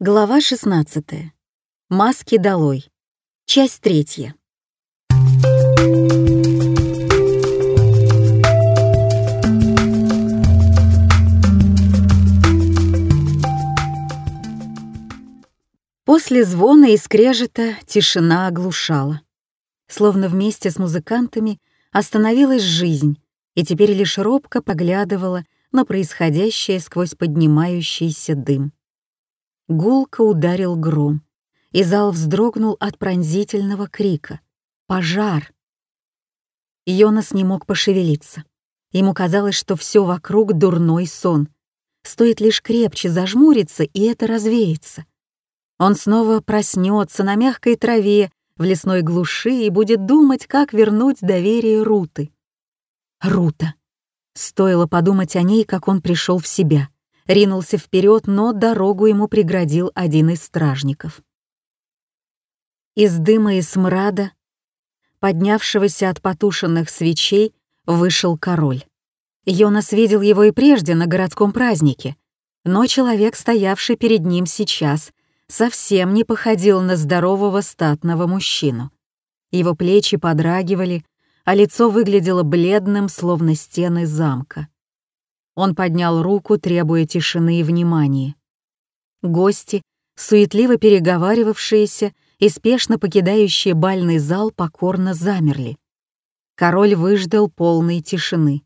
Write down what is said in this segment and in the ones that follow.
Глава 16. Маски долой. Часть третья. После звона и скрежета тишина оглушала. Словно вместе с музыкантами остановилась жизнь и теперь лишь робко поглядывала на происходящее сквозь поднимающийся дым. Гулко ударил гром, и зал вздрогнул от пронзительного крика. «Пожар!» Йонас не мог пошевелиться. Ему казалось, что все вокруг — дурной сон. Стоит лишь крепче зажмуриться, и это развеется. Он снова проснется на мягкой траве в лесной глуши и будет думать, как вернуть доверие Руты. Рута. Стоило подумать о ней, как он пришел в себя ринулся вперед, но дорогу ему преградил один из стражников. Из дыма и смрада, поднявшегося от потушенных свечей, вышел король. Йонас видел его и прежде на городском празднике, но человек, стоявший перед ним сейчас, совсем не походил на здорового статного мужчину. Его плечи подрагивали, а лицо выглядело бледным, словно стены замка. Он поднял руку, требуя тишины и внимания. Гости, суетливо переговаривавшиеся и спешно покидающие бальный зал, покорно замерли. Король выждал полной тишины.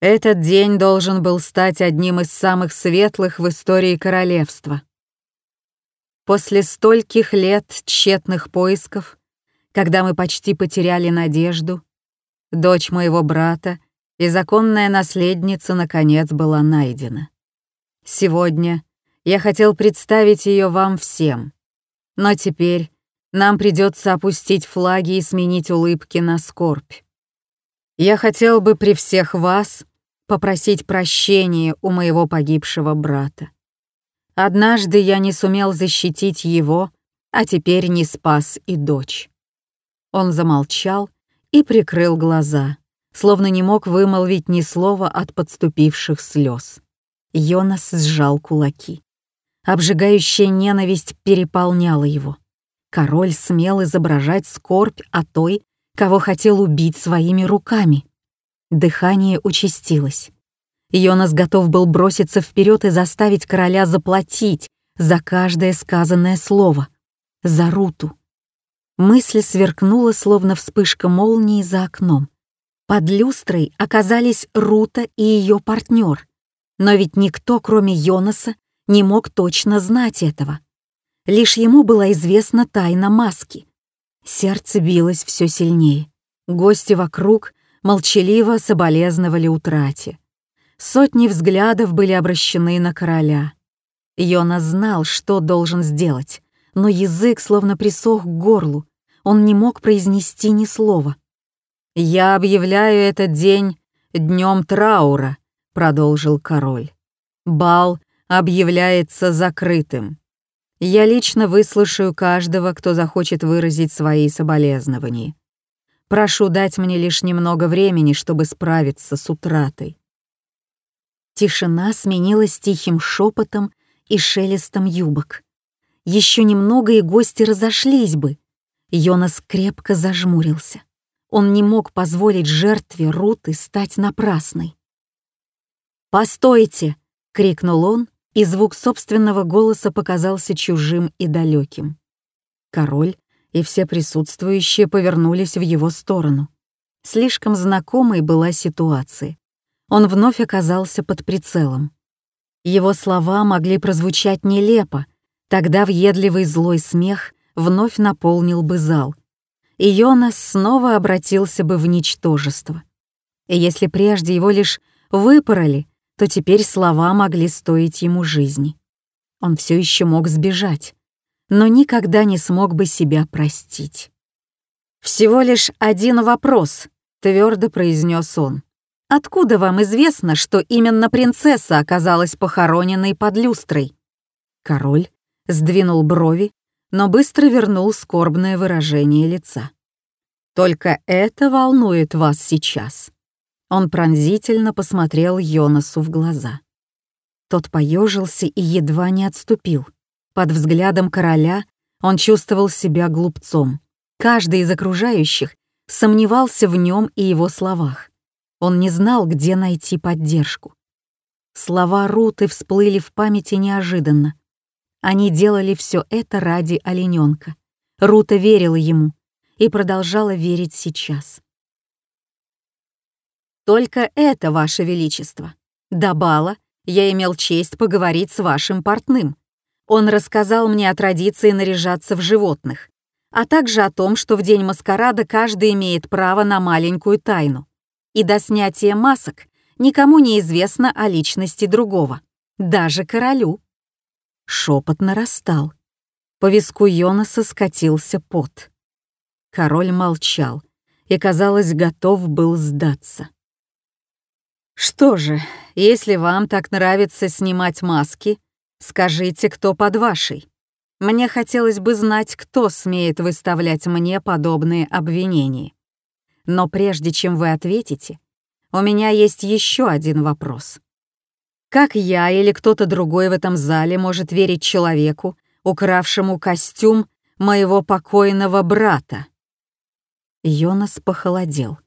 Этот день должен был стать одним из самых светлых в истории королевства. После стольких лет тщетных поисков, когда мы почти потеряли надежду, дочь моего брата и законная наследница, наконец, была найдена. Сегодня я хотел представить ее вам всем, но теперь нам придется опустить флаги и сменить улыбки на скорбь. Я хотел бы при всех вас попросить прощения у моего погибшего брата. Однажды я не сумел защитить его, а теперь не спас и дочь. Он замолчал и прикрыл глаза словно не мог вымолвить ни слова от подступивших слез. Йонас сжал кулаки. Обжигающая ненависть переполняла его. Король смел изображать скорбь о той, кого хотел убить своими руками. Дыхание участилось. Йонас готов был броситься вперед и заставить короля заплатить за каждое сказанное слово. За Руту. Мысль сверкнула, словно вспышка молнии за окном. Под люстрой оказались Рута и ее партнер. Но ведь никто, кроме Йонаса, не мог точно знать этого. Лишь ему была известна тайна маски. Сердце билось все сильнее. Гости вокруг молчаливо соболезновали утрате. Сотни взглядов были обращены на короля. Йонас знал, что должен сделать, но язык словно присох к горлу. Он не мог произнести ни слова. «Я объявляю этот день днем траура», — продолжил король. «Бал объявляется закрытым. Я лично выслушаю каждого, кто захочет выразить свои соболезнования. Прошу дать мне лишь немного времени, чтобы справиться с утратой». Тишина сменилась тихим шепотом и шелестом юбок. Еще немного, и гости разошлись бы. Йонас крепко зажмурился. Он не мог позволить жертве Руты стать напрасной. «Постойте!» — крикнул он, и звук собственного голоса показался чужим и далеким. Король и все присутствующие повернулись в его сторону. Слишком знакомой была ситуация. Он вновь оказался под прицелом. Его слова могли прозвучать нелепо, тогда въедливый злой смех вновь наполнил бы зал — и Йонас снова обратился бы в ничтожество. И если прежде его лишь выпороли, то теперь слова могли стоить ему жизни. Он все еще мог сбежать, но никогда не смог бы себя простить. «Всего лишь один вопрос», — твердо произнес он. «Откуда вам известно, что именно принцесса оказалась похороненной под люстрой?» Король сдвинул брови, но быстро вернул скорбное выражение лица. «Только это волнует вас сейчас». Он пронзительно посмотрел Йонасу в глаза. Тот поежился и едва не отступил. Под взглядом короля он чувствовал себя глупцом. Каждый из окружающих сомневался в нем и его словах. Он не знал, где найти поддержку. Слова Руты всплыли в памяти неожиданно. Они делали все это ради олененка. Рута верила ему и продолжала верить сейчас. «Только это, Ваше Величество. До бала я имел честь поговорить с вашим портным. Он рассказал мне о традиции наряжаться в животных, а также о том, что в день маскарада каждый имеет право на маленькую тайну. И до снятия масок никому не известно о личности другого, даже королю. Шепот нарастал. По виску Йонаса скатился пот. Король молчал и, казалось, готов был сдаться. «Что же, если вам так нравится снимать маски, скажите, кто под вашей. Мне хотелось бы знать, кто смеет выставлять мне подобные обвинения. Но прежде чем вы ответите, у меня есть еще один вопрос. Как я или кто-то другой в этом зале может верить человеку, укравшему костюм моего покойного брата?» Йонас похолодел.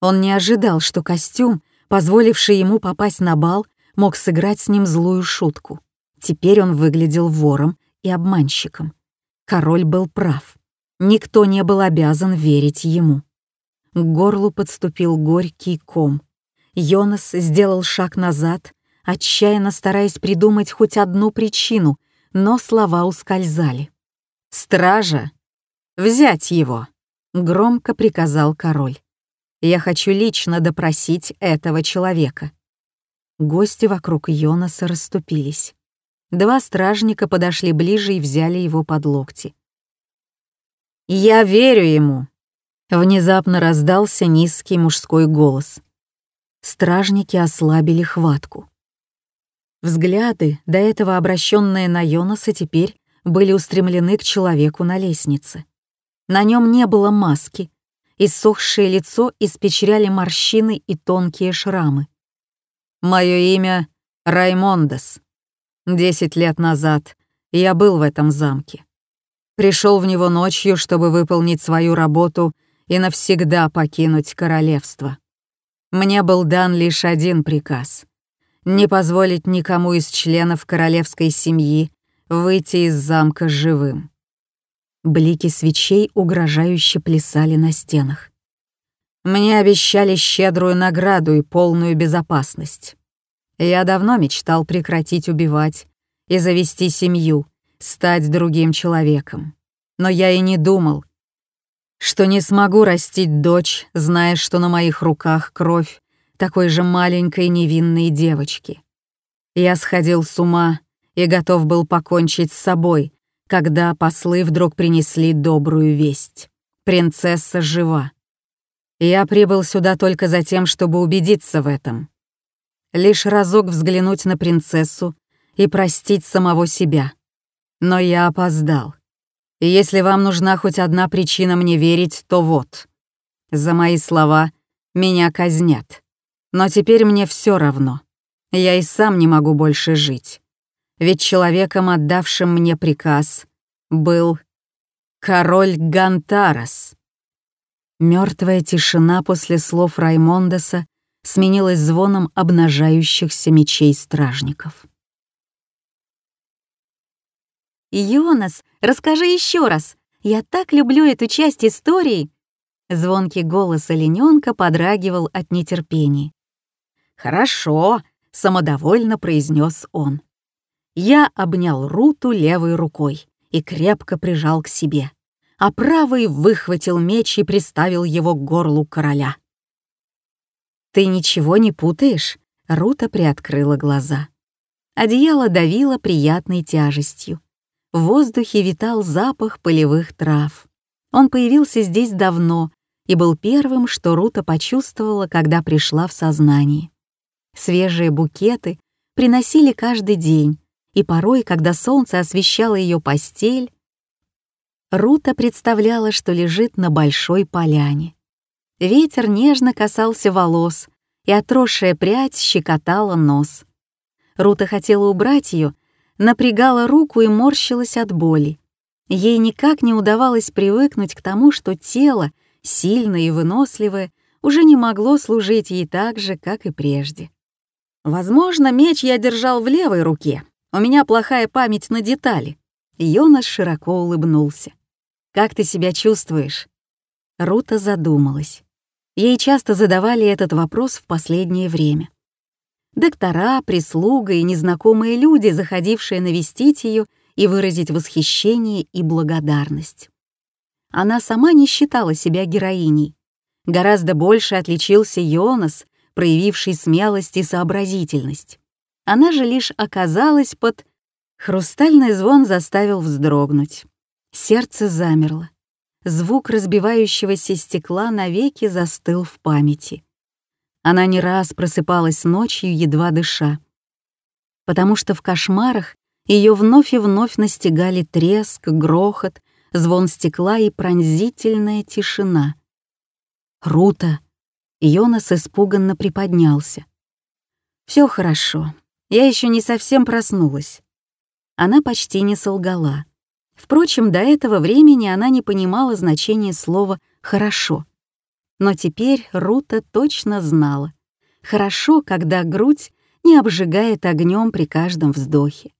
Он не ожидал, что костюм, позволивший ему попасть на бал, мог сыграть с ним злую шутку. Теперь он выглядел вором и обманщиком. Король был прав. Никто не был обязан верить ему. К горлу подступил горький ком. Йонас сделал шаг назад, отчаянно стараясь придумать хоть одну причину, но слова ускользали. «Стража! Взять его!» — громко приказал король. Я хочу лично допросить этого человека». Гости вокруг Йонаса расступились. Два стражника подошли ближе и взяли его под локти. «Я верю ему!» Внезапно раздался низкий мужской голос. Стражники ослабили хватку. Взгляды, до этого обращенные на Йонаса, теперь были устремлены к человеку на лестнице. На нем не было маски, Иссохшее лицо испечряли морщины и тонкие шрамы. «Мое имя Раймондес. Десять лет назад я был в этом замке. Пришел в него ночью, чтобы выполнить свою работу и навсегда покинуть королевство. Мне был дан лишь один приказ — не позволить никому из членов королевской семьи выйти из замка живым. Блики свечей угрожающе плясали на стенах. Мне обещали щедрую награду и полную безопасность. Я давно мечтал прекратить убивать и завести семью, стать другим человеком. Но я и не думал, что не смогу растить дочь, зная, что на моих руках кровь такой же маленькой невинной девочки. Я сходил с ума и готов был покончить с собой, когда послы вдруг принесли добрую весть. Принцесса жива. Я прибыл сюда только за тем, чтобы убедиться в этом. Лишь разок взглянуть на принцессу и простить самого себя. Но я опоздал. И если вам нужна хоть одна причина мне верить, то вот. За мои слова меня казнят. Но теперь мне все равно. Я и сам не могу больше жить ведь человеком, отдавшим мне приказ, был король Гантарас. Мертвая тишина после слов Раймондеса сменилась звоном обнажающихся мечей стражников. «Йонас, расскажи еще раз! Я так люблю эту часть истории!» Звонкий голос олененка подрагивал от нетерпения. «Хорошо», — самодовольно произнес он. Я обнял Руту левой рукой и крепко прижал к себе, а правый выхватил меч и приставил его к горлу короля. «Ты ничего не путаешь?» — Рута приоткрыла глаза. Одеяло давило приятной тяжестью. В воздухе витал запах полевых трав. Он появился здесь давно и был первым, что Рута почувствовала, когда пришла в сознание. Свежие букеты приносили каждый день, и порой, когда солнце освещало ее постель, Рута представляла, что лежит на большой поляне. Ветер нежно касался волос, и отросшая прядь щекотала нос. Рута хотела убрать ее, напрягала руку и морщилась от боли. Ей никак не удавалось привыкнуть к тому, что тело, сильное и выносливое, уже не могло служить ей так же, как и прежде. Возможно, меч я держал в левой руке. У меня плохая память на детали. Йонас широко улыбнулся. «Как ты себя чувствуешь?» Рута задумалась. Ей часто задавали этот вопрос в последнее время. Доктора, прислуга и незнакомые люди, заходившие навестить ее и выразить восхищение и благодарность. Она сама не считала себя героиней. Гораздо больше отличился Йонас, проявивший смелость и сообразительность. Она же лишь оказалась под... Хрустальный звон заставил вздрогнуть. Сердце замерло. Звук разбивающегося стекла навеки застыл в памяти. Она не раз просыпалась ночью, едва дыша. Потому что в кошмарах ее вновь и вновь настигали треск, грохот, звон стекла и пронзительная тишина. «Рута!» Йонас испуганно приподнялся. Все хорошо. Я еще не совсем проснулась». Она почти не солгала. Впрочем, до этого времени она не понимала значения слова «хорошо». Но теперь Рута точно знала. Хорошо, когда грудь не обжигает огнем при каждом вздохе.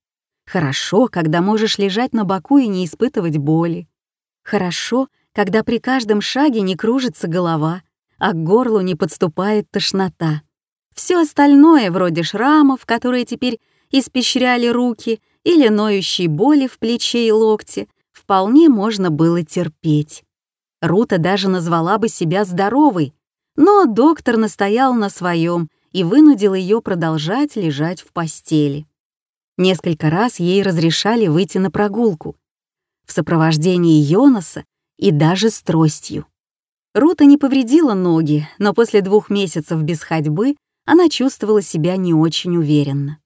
Хорошо, когда можешь лежать на боку и не испытывать боли. Хорошо, когда при каждом шаге не кружится голова, а к горлу не подступает тошнота. Все остальное, вроде шрамов, которые теперь испещряли руки, или ноющей боли в плече и локте, вполне можно было терпеть. Рута даже назвала бы себя здоровой, но доктор настоял на своем и вынудил ее продолжать лежать в постели. Несколько раз ей разрешали выйти на прогулку в сопровождении Йонаса и даже с тростью. Рута не повредила ноги, но после двух месяцев без ходьбы она чувствовала себя не очень уверенно.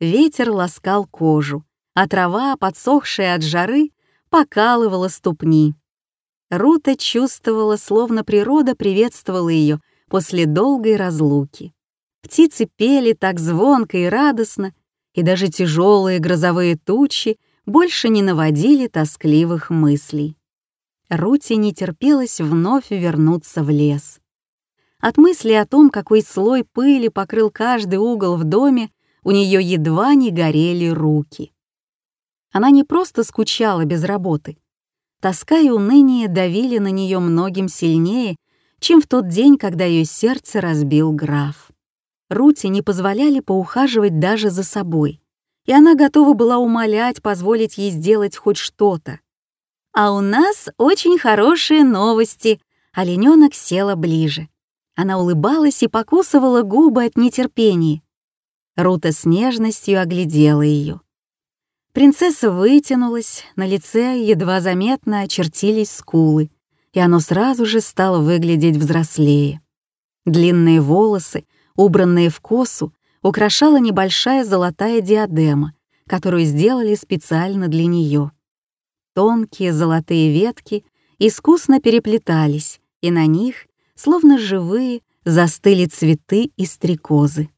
Ветер ласкал кожу, а трава, подсохшая от жары, покалывала ступни. Рута чувствовала, словно природа приветствовала ее после долгой разлуки. Птицы пели так звонко и радостно, и даже тяжелые грозовые тучи больше не наводили тоскливых мыслей. Рути не терпелось вновь вернуться в лес. От мысли о том, какой слой пыли покрыл каждый угол в доме, у нее едва не горели руки. Она не просто скучала без работы. Тоска и уныние давили на нее многим сильнее, чем в тот день, когда ее сердце разбил граф. Рути не позволяли поухаживать даже за собой, и она готова была умолять позволить ей сделать хоть что-то. «А у нас очень хорошие новости», — олененок села ближе. Она улыбалась и покусывала губы от нетерпения. Рута с нежностью оглядела ее. Принцесса вытянулась, на лице едва заметно очертились скулы, и оно сразу же стало выглядеть взрослее. Длинные волосы, убранные в косу, украшала небольшая золотая диадема, которую сделали специально для нее. Тонкие золотые ветки искусно переплетались, и на них, словно живые, застыли цветы и стрекозы.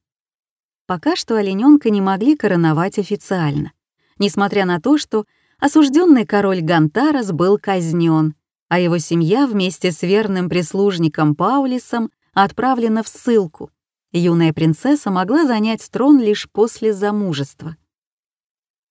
Пока что олененка не могли короновать официально, несмотря на то, что осужденный король Гантарас был казнен, а его семья вместе с верным прислужником Паулисом отправлена в ссылку. Юная принцесса могла занять трон лишь после замужества.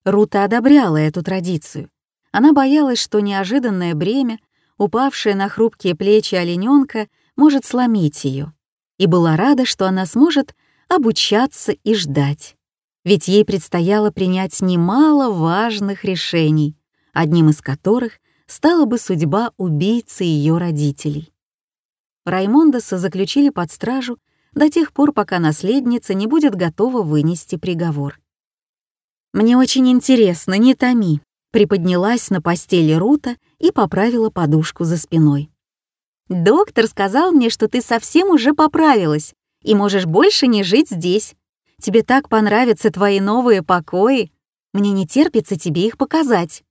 Рута одобряла эту традицию, она боялась, что неожиданное бремя, упавшее на хрупкие плечи олененка, может сломить ее, и была рада, что она сможет обучаться и ждать. Ведь ей предстояло принять немало важных решений, одним из которых стала бы судьба убийцы ее родителей. Раймондеса заключили под стражу до тех пор, пока наследница не будет готова вынести приговор. «Мне очень интересно, не томи», приподнялась на постели Рута и поправила подушку за спиной. «Доктор сказал мне, что ты совсем уже поправилась и можешь больше не жить здесь. Тебе так понравятся твои новые покои. Мне не терпится тебе их показать.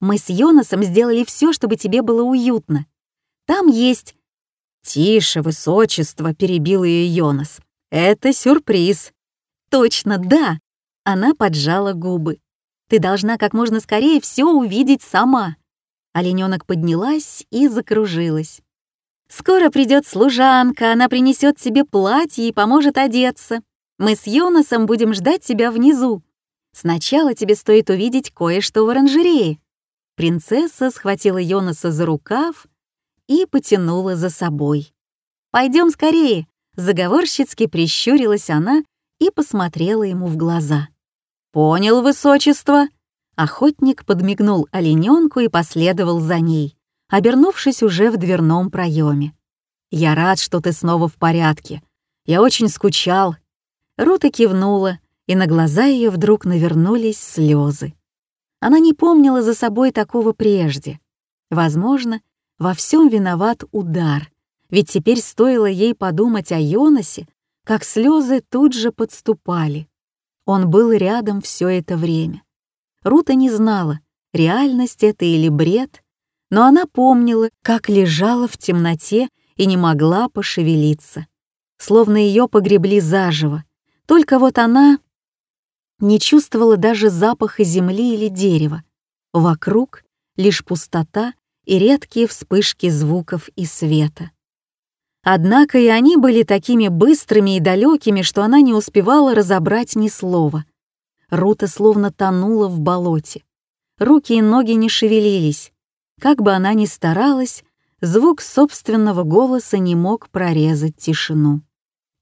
Мы с Йонасом сделали все, чтобы тебе было уютно. Там есть...» «Тише, высочество», — перебил ее Йонас. «Это сюрприз». «Точно, да!» Она поджала губы. Ты должна как можно скорее все увидеть сама». Олененок поднялась и закружилась. «Скоро придет служанка, она принесет тебе платье и поможет одеться. Мы с Йонасом будем ждать тебя внизу. Сначала тебе стоит увидеть кое-что в оранжерее». Принцесса схватила Йонаса за рукав и потянула за собой. Пойдем скорее!» — заговорщицки прищурилась она и посмотрела ему в глаза. «Понял, высочество!» Охотник подмигнул олененку и последовал за ней, обернувшись уже в дверном проеме. «Я рад, что ты снова в порядке. Я очень скучал». Рута кивнула, и на глаза ее вдруг навернулись слезы. Она не помнила за собой такого прежде. Возможно, во всем виноват удар, ведь теперь стоило ей подумать о Йонасе, как слезы тут же подступали. Он был рядом все это время. Рута не знала, реальность это или бред, но она помнила, как лежала в темноте и не могла пошевелиться. Словно ее погребли заживо. Только вот она не чувствовала даже запаха земли или дерева. Вокруг лишь пустота и редкие вспышки звуков и света. Однако и они были такими быстрыми и далекими, что она не успевала разобрать ни слова. Рута словно тонула в болоте. Руки и ноги не шевелились. Как бы она ни старалась, звук собственного голоса не мог прорезать тишину.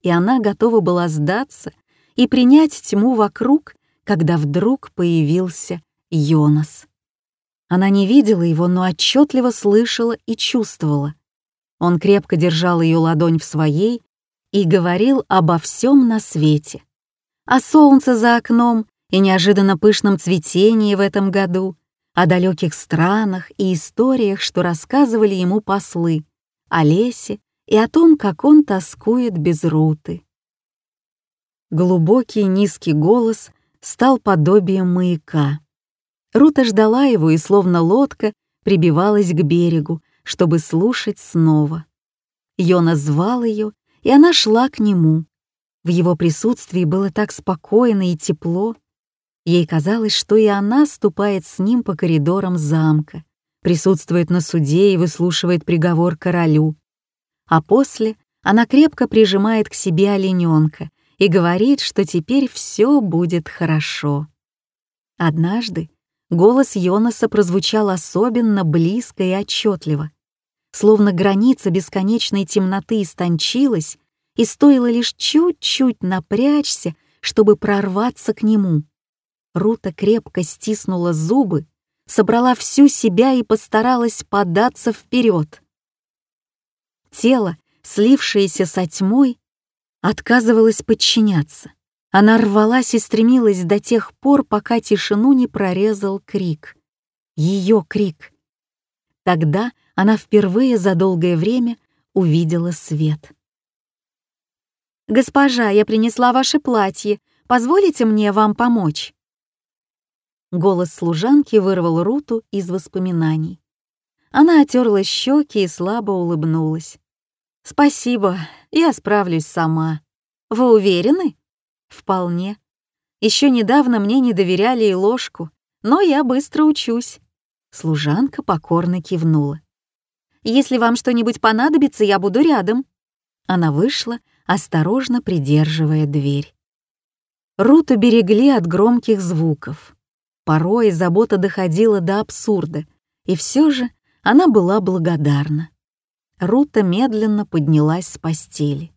И она готова была сдаться и принять тьму вокруг, когда вдруг появился Йонас. Она не видела его, но отчетливо слышала и чувствовала. Он крепко держал ее ладонь в своей и говорил обо всем на свете. О солнце за окном и неожиданно пышном цветении в этом году, о далеких странах и историях, что рассказывали ему послы, о лесе и о том, как он тоскует без руты. Глубокий низкий голос стал подобием маяка. Рута ждала его и, словно лодка, прибивалась к берегу, чтобы слушать снова. Йона звал ее, и она шла к нему. В его присутствии было так спокойно и тепло. Ей казалось, что и она ступает с ним по коридорам замка, присутствует на суде и выслушивает приговор королю. А после она крепко прижимает к себе олененка и говорит, что теперь все будет хорошо. Однажды голос Йонаса прозвучал особенно близко и отчетливо, словно граница бесконечной темноты истончилась, и стоило лишь чуть-чуть напрячься, чтобы прорваться к нему. Рута крепко стиснула зубы, собрала всю себя и постаралась податься вперед. Тело, слившееся со тьмой, отказывалась подчиняться. Она рвалась и стремилась до тех пор, пока тишину не прорезал крик. Ее крик. Тогда она впервые за долгое время увидела свет. «Госпожа, я принесла ваше платье. Позволите мне вам помочь?» Голос служанки вырвал Руту из воспоминаний. Она отерла щеки и слабо улыбнулась. «Спасибо, я справлюсь сама. Вы уверены?» «Вполне. Еще недавно мне не доверяли и ложку, но я быстро учусь». Служанка покорно кивнула. «Если вам что-нибудь понадобится, я буду рядом». Она вышла, осторожно придерживая дверь. Руту берегли от громких звуков. Порой забота доходила до абсурда, и все же она была благодарна. Рута медленно поднялась с постели.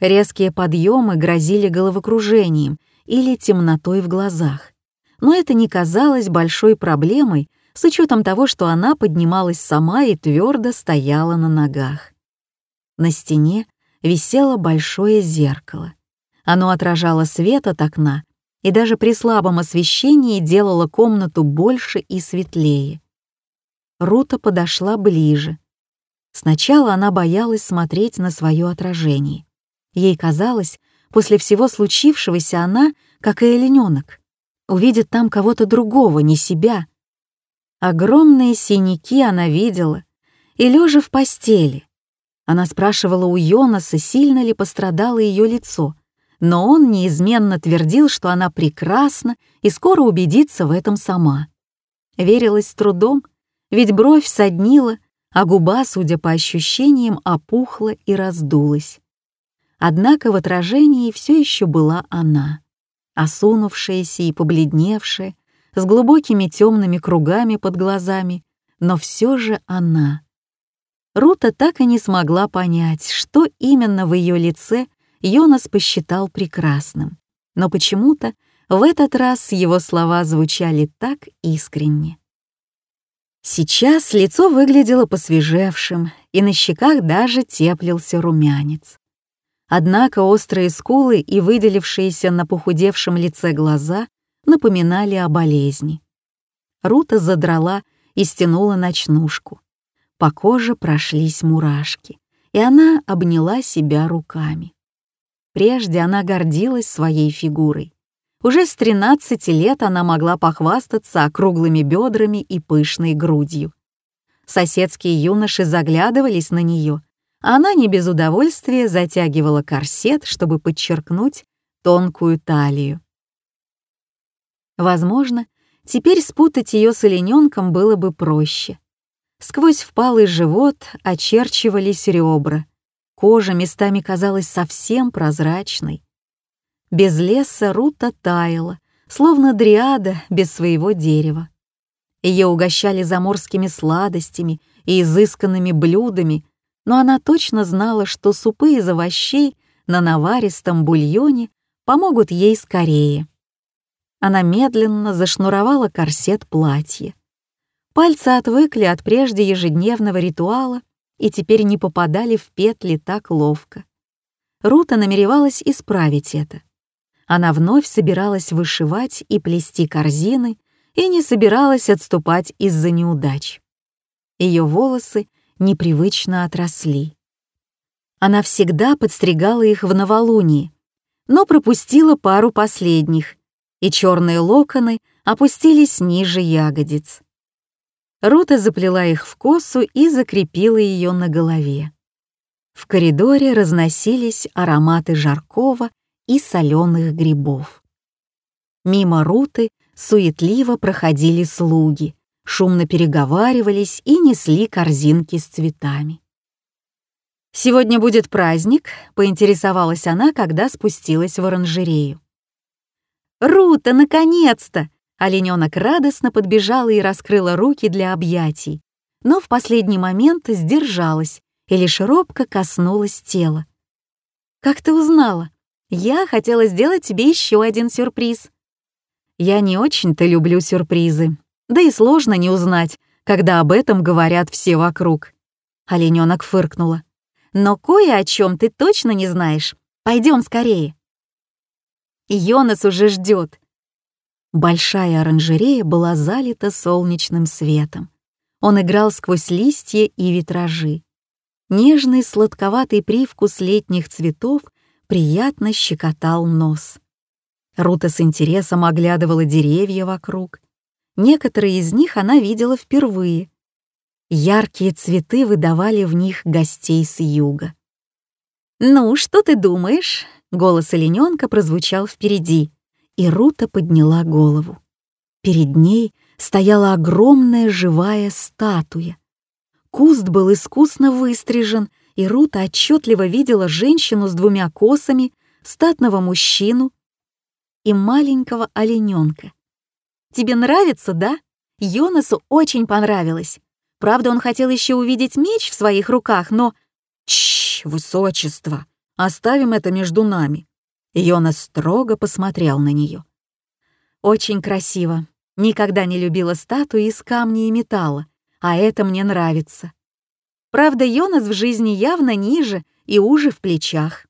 Резкие подъемы грозили головокружением или темнотой в глазах. Но это не казалось большой проблемой с учетом того, что она поднималась сама и твердо стояла на ногах. На стене висело большое зеркало. Оно отражало свет от окна и даже при слабом освещении делало комнату больше и светлее. Рута подошла ближе — Сначала она боялась смотреть на свое отражение. Ей казалось, после всего случившегося она, как и олененок, увидит там кого-то другого, не себя. Огромные синяки она видела, и лежа в постели. Она спрашивала у Йонаса, сильно ли пострадало ее лицо, но он неизменно твердил, что она прекрасна и скоро убедится в этом сама. Верилась с трудом, ведь бровь соднила, а губа, судя по ощущениям, опухла и раздулась. Однако в отражении все еще была она, осунувшаяся и побледневшая, с глубокими темными кругами под глазами, но все же она. Рута так и не смогла понять, что именно в ее лице Йонас посчитал прекрасным, но почему-то в этот раз его слова звучали так искренне. Сейчас лицо выглядело посвежевшим, и на щеках даже теплился румянец. Однако острые скулы и выделившиеся на похудевшем лице глаза напоминали о болезни. Рута задрала и стянула ночнушку. По коже прошлись мурашки, и она обняла себя руками. Прежде она гордилась своей фигурой. Уже с 13 лет она могла похвастаться округлыми бедрами и пышной грудью. Соседские юноши заглядывались на нее, а она не без удовольствия затягивала корсет, чтобы подчеркнуть тонкую талию. Возможно, теперь спутать ее с олененком было бы проще. Сквозь впалый живот очерчивались ребра, Кожа местами казалась совсем прозрачной. Без леса Рута таяла, словно дриада без своего дерева. Ее угощали заморскими сладостями и изысканными блюдами, но она точно знала, что супы из овощей на наваристом бульоне помогут ей скорее. Она медленно зашнуровала корсет платья. Пальцы отвыкли от прежде ежедневного ритуала и теперь не попадали в петли так ловко. Рута намеревалась исправить это. Она вновь собиралась вышивать и плести корзины и не собиралась отступать из-за неудач. Ее волосы непривычно отросли. Она всегда подстригала их в новолунии, но пропустила пару последних, и черные локоны опустились ниже ягодиц. Рута заплела их в косу и закрепила ее на голове. В коридоре разносились ароматы жаркого и соленых грибов. Мимо Руты суетливо проходили слуги, шумно переговаривались и несли корзинки с цветами. «Сегодня будет праздник», — поинтересовалась она, когда спустилась в оранжерею. «Рута, наконец-то!» Олененок радостно подбежала и раскрыла руки для объятий, но в последний момент сдержалась и лишь робко коснулась тела. «Как ты узнала? Я хотела сделать тебе еще один сюрприз». Я не очень-то люблю сюрпризы, да и сложно не узнать, когда об этом говорят все вокруг. Олененок фыркнула. «Но кое о чем ты точно не знаешь. Пойдем скорее». Йонас уже ждет. Большая оранжерея была залита солнечным светом. Он играл сквозь листья и витражи. Нежный сладковатый привкус летних цветов приятно щекотал нос. Рута с интересом оглядывала деревья вокруг. Некоторые из них она видела впервые. Яркие цветы выдавали в них гостей с юга. «Ну, что ты думаешь?» — голос олененка прозвучал впереди и Рута подняла голову. Перед ней стояла огромная живая статуя. Куст был искусно выстрижен, и Рута отчетливо видела женщину с двумя косами, статного мужчину и маленького олененка. «Тебе нравится, да?» Йонасу очень понравилось. Правда, он хотел еще увидеть меч в своих руках, но... Чш, высочество, оставим это между нами. Йона строго посмотрел на нее. «Очень красиво. Никогда не любила статуи из камня и металла, а это мне нравится. Правда, Йонас в жизни явно ниже и уже в плечах».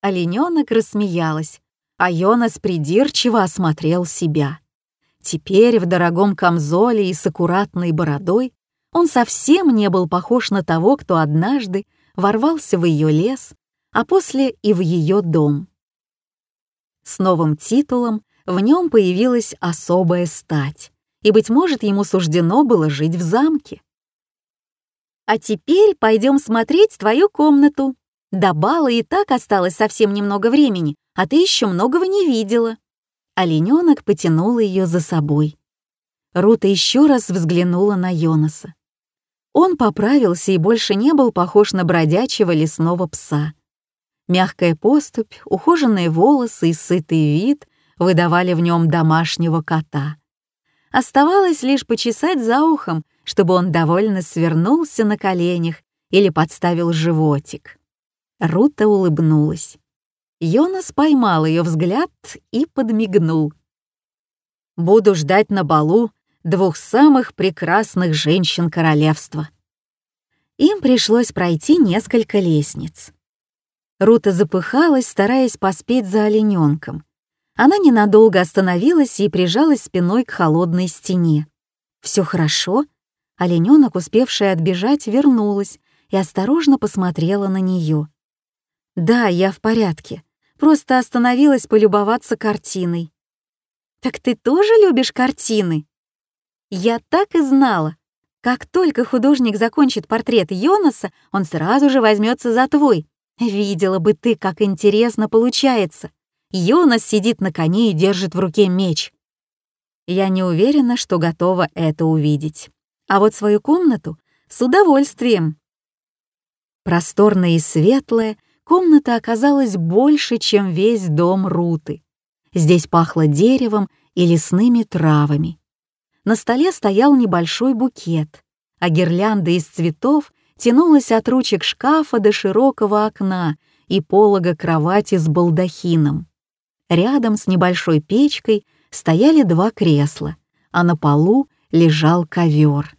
Олененок рассмеялась, а Йонас придирчиво осмотрел себя. Теперь в дорогом камзоле и с аккуратной бородой он совсем не был похож на того, кто однажды ворвался в ее лес а после и в ее дом. С новым титулом в нем появилась особая стать, и, быть может, ему суждено было жить в замке. «А теперь пойдем смотреть твою комнату», До бала и так осталось совсем немного времени, а ты еще многого не видела». Олененок потянула ее за собой. Рута еще раз взглянула на Йонаса. Он поправился и больше не был похож на бродячего лесного пса. Мягкая поступь, ухоженные волосы и сытый вид выдавали в нем домашнего кота. Оставалось лишь почесать за ухом, чтобы он довольно свернулся на коленях или подставил животик. Рута улыбнулась. Йонас поймал ее взгляд и подмигнул. «Буду ждать на балу двух самых прекрасных женщин королевства». Им пришлось пройти несколько лестниц. Рута запыхалась, стараясь поспеть за олененком. Она ненадолго остановилась и прижалась спиной к холодной стене. Все хорошо?» Олененок, успевшая отбежать, вернулась и осторожно посмотрела на нее. «Да, я в порядке. Просто остановилась полюбоваться картиной». «Так ты тоже любишь картины?» «Я так и знала. Как только художник закончит портрет Йонаса, он сразу же возьмется за твой. Видела бы ты, как интересно получается. Йонас сидит на коне и держит в руке меч. Я не уверена, что готова это увидеть. А вот свою комнату с удовольствием. Просторная и светлая, комната оказалась больше, чем весь дом Руты. Здесь пахло деревом и лесными травами. На столе стоял небольшой букет, а гирлянда из цветов тянулась от ручек шкафа до широкого окна и полога кровати с балдахином. Рядом с небольшой печкой стояли два кресла, а на полу лежал ковер.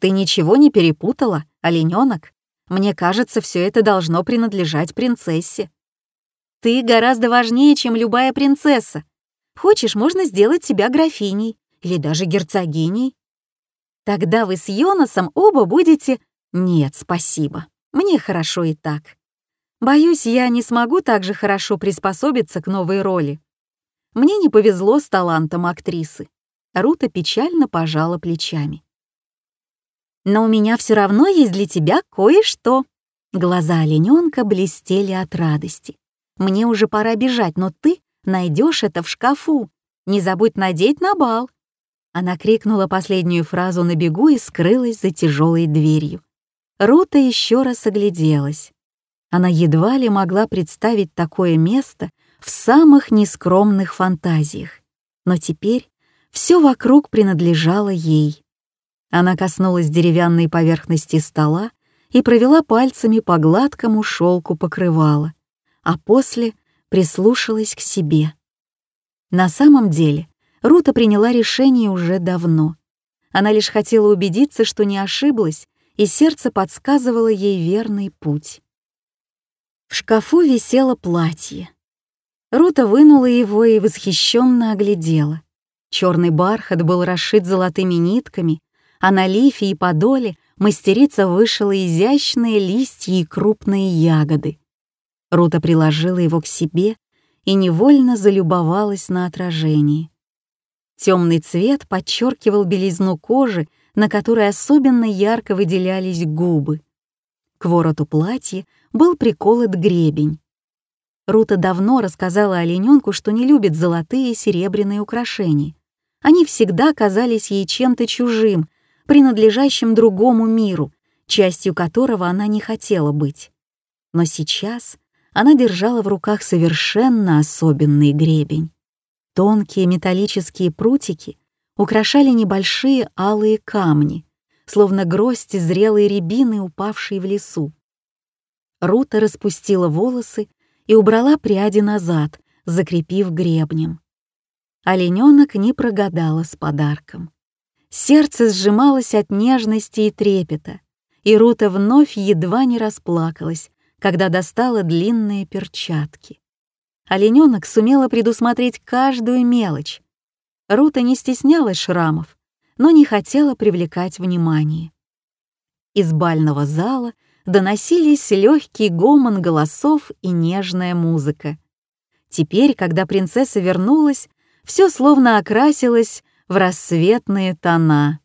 «Ты ничего не перепутала, олененок? Мне кажется, все это должно принадлежать принцессе». «Ты гораздо важнее, чем любая принцесса. Хочешь, можно сделать тебя графиней или даже герцогиней. Тогда вы с Йонасом оба будете... Нет, спасибо. Мне хорошо и так. Боюсь, я не смогу так же хорошо приспособиться к новой роли. Мне не повезло с талантом актрисы. Рута печально пожала плечами. Но у меня все равно есть для тебя кое-что. Глаза олененка блестели от радости. Мне уже пора бежать, но ты найдешь это в шкафу. Не забудь надеть на бал. Она крикнула последнюю фразу на бегу и скрылась за тяжелой дверью. Рута еще раз огляделась. Она едва ли могла представить такое место в самых нескромных фантазиях. Но теперь все вокруг принадлежало ей. Она коснулась деревянной поверхности стола и провела пальцами по гладкому шелку покрывала, а после прислушалась к себе. На самом деле Рута приняла решение уже давно. Она лишь хотела убедиться, что не ошиблась, и сердце подсказывало ей верный путь. В шкафу висело платье, Рута вынула его и восхищенно оглядела. Черный бархат был расшит золотыми нитками, а на лифе и подоле мастерица вышила изящные листья и крупные ягоды. Рута приложила его к себе и невольно залюбовалась на отражении. Темный цвет подчеркивал белизну кожи, на которой особенно ярко выделялись губы. К вороту платья был приколот гребень. Рута давно рассказала олененку, что не любит золотые и серебряные украшения. Они всегда казались ей чем-то чужим, принадлежащим другому миру, частью которого она не хотела быть. Но сейчас она держала в руках совершенно особенный гребень. Тонкие металлические прутики украшали небольшие алые камни, словно грозди зрелой рябины, упавшей в лесу. Рута распустила волосы и убрала пряди назад, закрепив гребнем. Олененок не прогадала с подарком. Сердце сжималось от нежности и трепета, и Рута вновь едва не расплакалась, когда достала длинные перчатки. Олененок сумела предусмотреть каждую мелочь. Рута не стеснялась шрамов, но не хотела привлекать внимание. Из бального зала — доносились легкий гомон голосов и нежная музыка. Теперь, когда принцесса вернулась, все словно окрасилось в рассветные тона.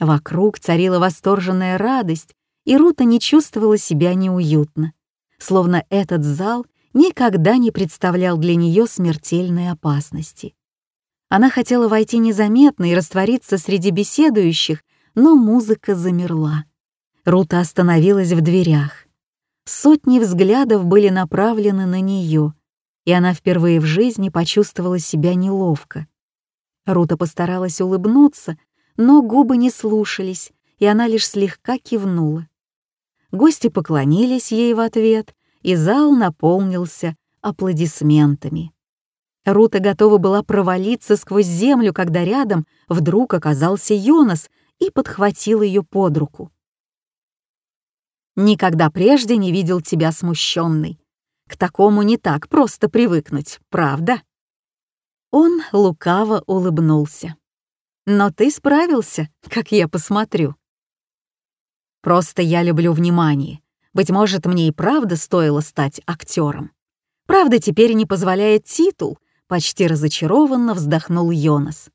Вокруг царила восторженная радость, и Рута не чувствовала себя неуютно. словно этот зал никогда не представлял для нее смертельной опасности. Она хотела войти незаметно и раствориться среди беседующих, но музыка замерла. Рута остановилась в дверях. Сотни взглядов были направлены на нее, и она впервые в жизни почувствовала себя неловко. Рута постаралась улыбнуться, но губы не слушались, и она лишь слегка кивнула. Гости поклонились ей в ответ, и зал наполнился аплодисментами. Рута готова была провалиться сквозь землю, когда рядом вдруг оказался Йонас и подхватил ее под руку. «Никогда прежде не видел тебя смущенной. К такому не так просто привыкнуть, правда?» Он лукаво улыбнулся. «Но ты справился, как я посмотрю». «Просто я люблю внимание. Быть может, мне и правда стоило стать актером. Правда, теперь не позволяет титул, Почти разочарованно вздохнул Йонас.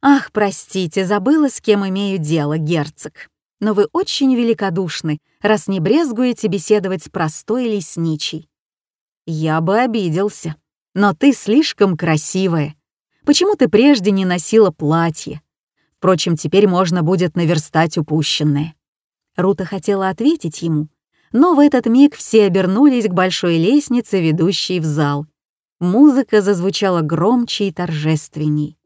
«Ах, простите, забыла, с кем имею дело, герцог. Но вы очень великодушны, раз не брезгуете беседовать с простой лесничей. Я бы обиделся, но ты слишком красивая. Почему ты прежде не носила платье? Впрочем, теперь можно будет наверстать упущенное». Рута хотела ответить ему, но в этот миг все обернулись к большой лестнице, ведущей в зал, Музыка зазвучала громче и торжественней.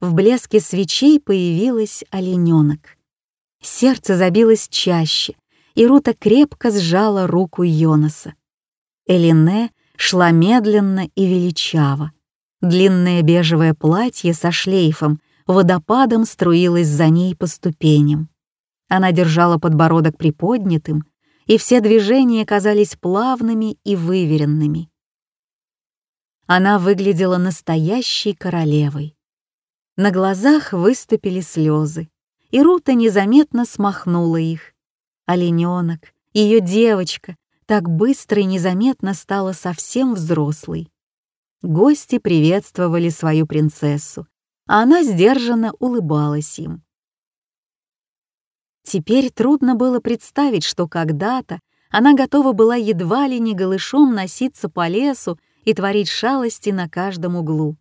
В блеске свечей появилась олененок. Сердце забилось чаще, и Рута крепко сжала руку Йонаса. Элине шла медленно и величаво. Длинное бежевое платье со шлейфом водопадом струилось за ней по ступеням. Она держала подбородок приподнятым, и все движения казались плавными и выверенными. Она выглядела настоящей королевой. На глазах выступили слезы, и Рута незаметно смахнула их. Олененок, ее девочка, так быстро и незаметно стала совсем взрослой. Гости приветствовали свою принцессу, а она сдержанно улыбалась им. Теперь трудно было представить, что когда-то она готова была едва ли не голышом носиться по лесу и творить шалости на каждом углу.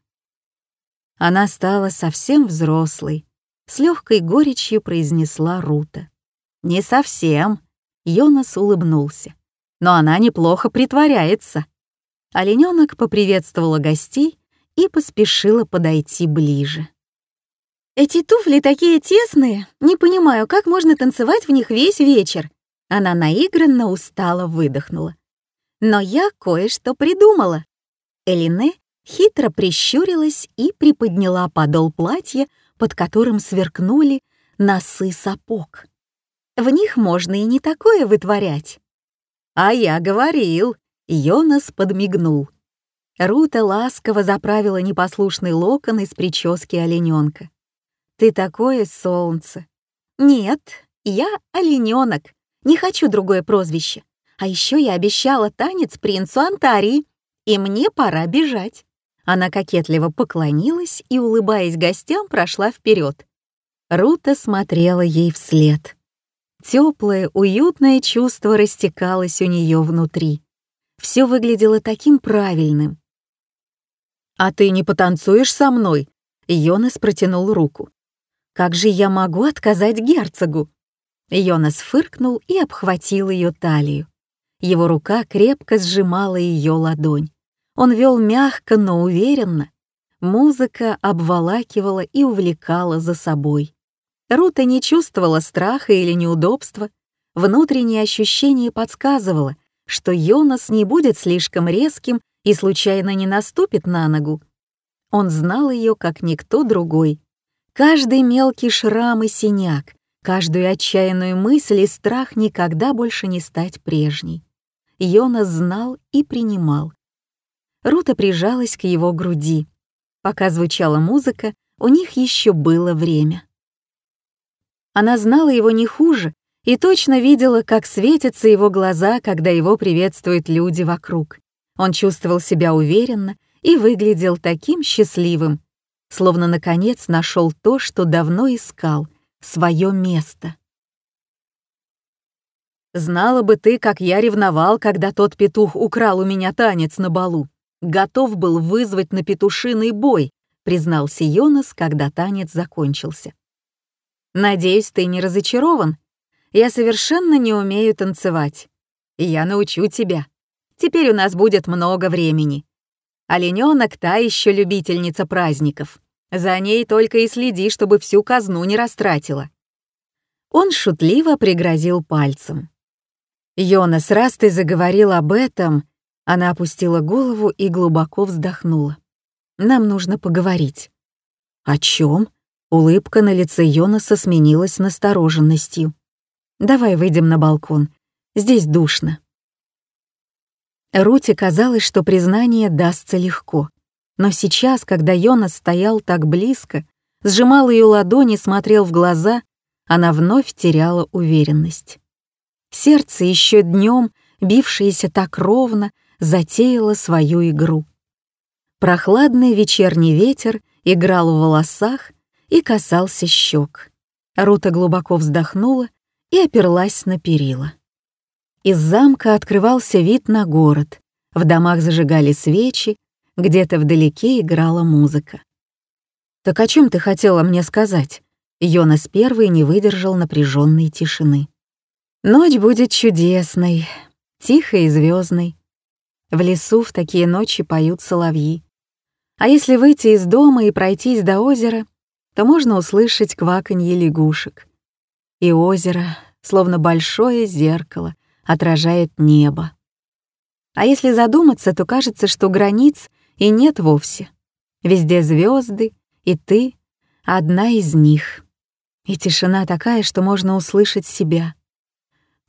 Она стала совсем взрослой, с легкой горечью произнесла Рута. «Не совсем», — Йонас улыбнулся. «Но она неплохо притворяется». Олененок поприветствовала гостей и поспешила подойти ближе. «Эти туфли такие тесные, не понимаю, как можно танцевать в них весь вечер». Она наигранно устало выдохнула. «Но я кое-что придумала». Элине хитро прищурилась и приподняла подол платья, под которым сверкнули носы сапог. В них можно и не такое вытворять. А я говорил, Йонас подмигнул. Рута ласково заправила непослушный локон из прически олененка. «Ты такое солнце!» «Нет, я олененок, не хочу другое прозвище. А еще я обещала танец принцу Антарии и мне пора бежать». Она кокетливо поклонилась и, улыбаясь гостям, прошла вперед. Рута смотрела ей вслед. Теплое, уютное чувство растекалось у нее внутри. Все выглядело таким правильным. «А ты не потанцуешь со мной?» Йонас протянул руку. «Как же я могу отказать герцогу?» Йонас фыркнул и обхватил ее талию. Его рука крепко сжимала ее ладонь. Он вел мягко, но уверенно. Музыка обволакивала и увлекала за собой. Рута не чувствовала страха или неудобства. Внутреннее ощущение подсказывало, что Йонас не будет слишком резким и случайно не наступит на ногу. Он знал ее как никто другой. Каждый мелкий шрам и синяк, каждую отчаянную мысль и страх никогда больше не стать прежней. Йонас знал и принимал, Рута прижалась к его груди. Пока звучала музыка, у них еще было время. Она знала его не хуже и точно видела, как светятся его глаза, когда его приветствуют люди вокруг. Он чувствовал себя уверенно и выглядел таким счастливым, словно наконец нашел то, что давно искал — свое место. Знала бы ты, как я ревновал, когда тот петух украл у меня танец на балу. Готов был вызвать на петушиный бой, признался Йонас, когда танец закончился. Надеюсь, ты не разочарован? Я совершенно не умею танцевать. Я научу тебя. Теперь у нас будет много времени. Оленёнок та еще любительница праздников. За ней только и следи, чтобы всю казну не растратила. Он шутливо пригрозил пальцем. Йонас, раз ты заговорил об этом, она опустила голову и глубоко вздохнула. Нам нужно поговорить. О чем? Улыбка на лице Йонаса сменилась настороженностью. Давай выйдем на балкон. Здесь душно. Рути казалось, что признание дастся легко. Но сейчас, когда Йонас стоял так близко, сжимал ее ладони, смотрел в глаза, она вновь теряла уверенность. Сердце еще днем, бившееся так ровно, затеяло свою игру. Прохладный вечерний ветер играл в волосах и касался щек. Рута глубоко вздохнула и оперлась на перила. Из замка открывался вид на город, в домах зажигали свечи, где-то вдалеке играла музыка. «Так о чем ты хотела мне сказать?» Йонас первый не выдержал напряженной тишины. Ночь будет чудесной, тихой и звездной. В лесу в такие ночи поют соловьи. А если выйти из дома и пройтись до озера, то можно услышать кваканье лягушек. И озеро, словно большое зеркало, отражает небо. А если задуматься, то кажется, что границ и нет вовсе. Везде звезды, и ты — одна из них. И тишина такая, что можно услышать себя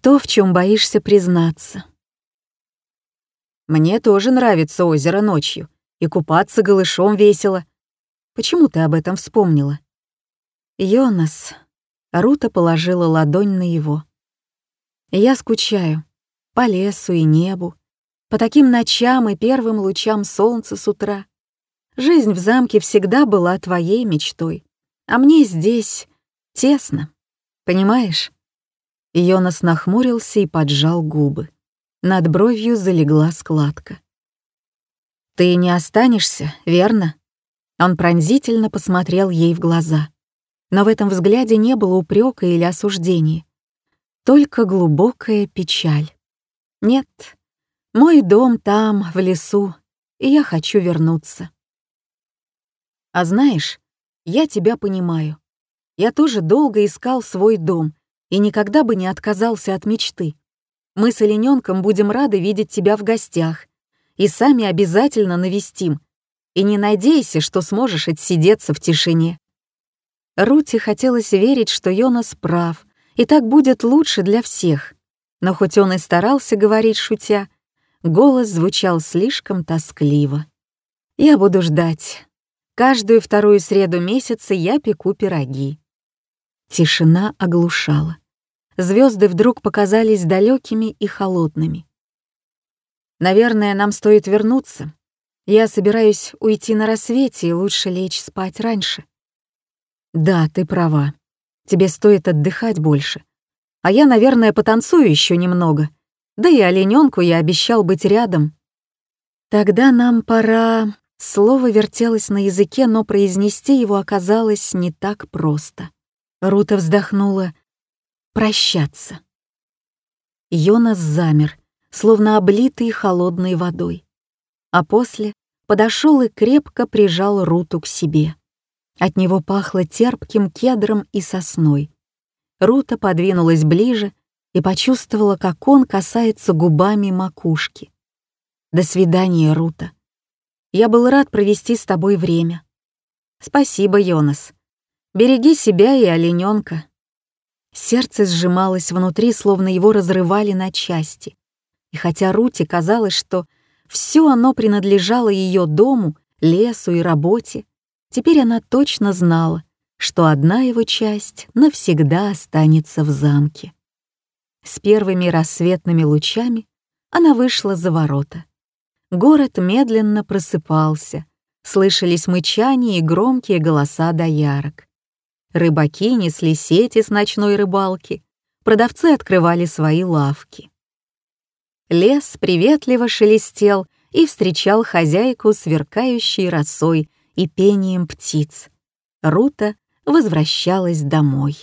то, в чем боишься признаться. Мне тоже нравится озеро ночью, и купаться голышом весело. Почему ты об этом вспомнила? Йонас. Рута положила ладонь на его. Я скучаю. По лесу и небу, по таким ночам и первым лучам солнца с утра. Жизнь в замке всегда была твоей мечтой, а мне здесь тесно. Понимаешь? Йонас нахмурился и поджал губы. Над бровью залегла складка. «Ты не останешься, верно?» Он пронзительно посмотрел ей в глаза. Но в этом взгляде не было упрека или осуждения. Только глубокая печаль. «Нет, мой дом там, в лесу, и я хочу вернуться». «А знаешь, я тебя понимаю. Я тоже долго искал свой дом, и никогда бы не отказался от мечты. Мы с олененком будем рады видеть тебя в гостях и сами обязательно навестим. И не надейся, что сможешь отсидеться в тишине. Рути хотелось верить, что Йонас прав, и так будет лучше для всех. Но хоть он и старался говорить шутя, голос звучал слишком тоскливо. «Я буду ждать. Каждую вторую среду месяца я пеку пироги». Тишина оглушала звезды вдруг показались далекими и холодными. «Наверное, нам стоит вернуться. Я собираюсь уйти на рассвете и лучше лечь спать раньше». «Да, ты права. Тебе стоит отдыхать больше. А я, наверное, потанцую еще немного. Да и олененку я обещал быть рядом». «Тогда нам пора...» Слово вертелось на языке, но произнести его оказалось не так просто. Рута вздохнула прощаться. Йонас замер, словно облитый холодной водой. А после подошел и крепко прижал Руту к себе. От него пахло терпким кедром и сосной. Рута подвинулась ближе и почувствовала, как он касается губами макушки. «До свидания, Рута. Я был рад провести с тобой время. Спасибо, Йонас. Береги себя и олененка. Сердце сжималось внутри, словно его разрывали на части. И хотя Рути казалось, что все оно принадлежало ее дому, лесу и работе, теперь она точно знала, что одна его часть навсегда останется в замке. С первыми рассветными лучами она вышла за ворота. Город медленно просыпался, слышались мычания и громкие голоса доярок. Рыбаки несли сети с ночной рыбалки. продавцы открывали свои лавки. Лес приветливо шелестел и встречал хозяйку сверкающей росой и пением птиц. Рута возвращалась домой.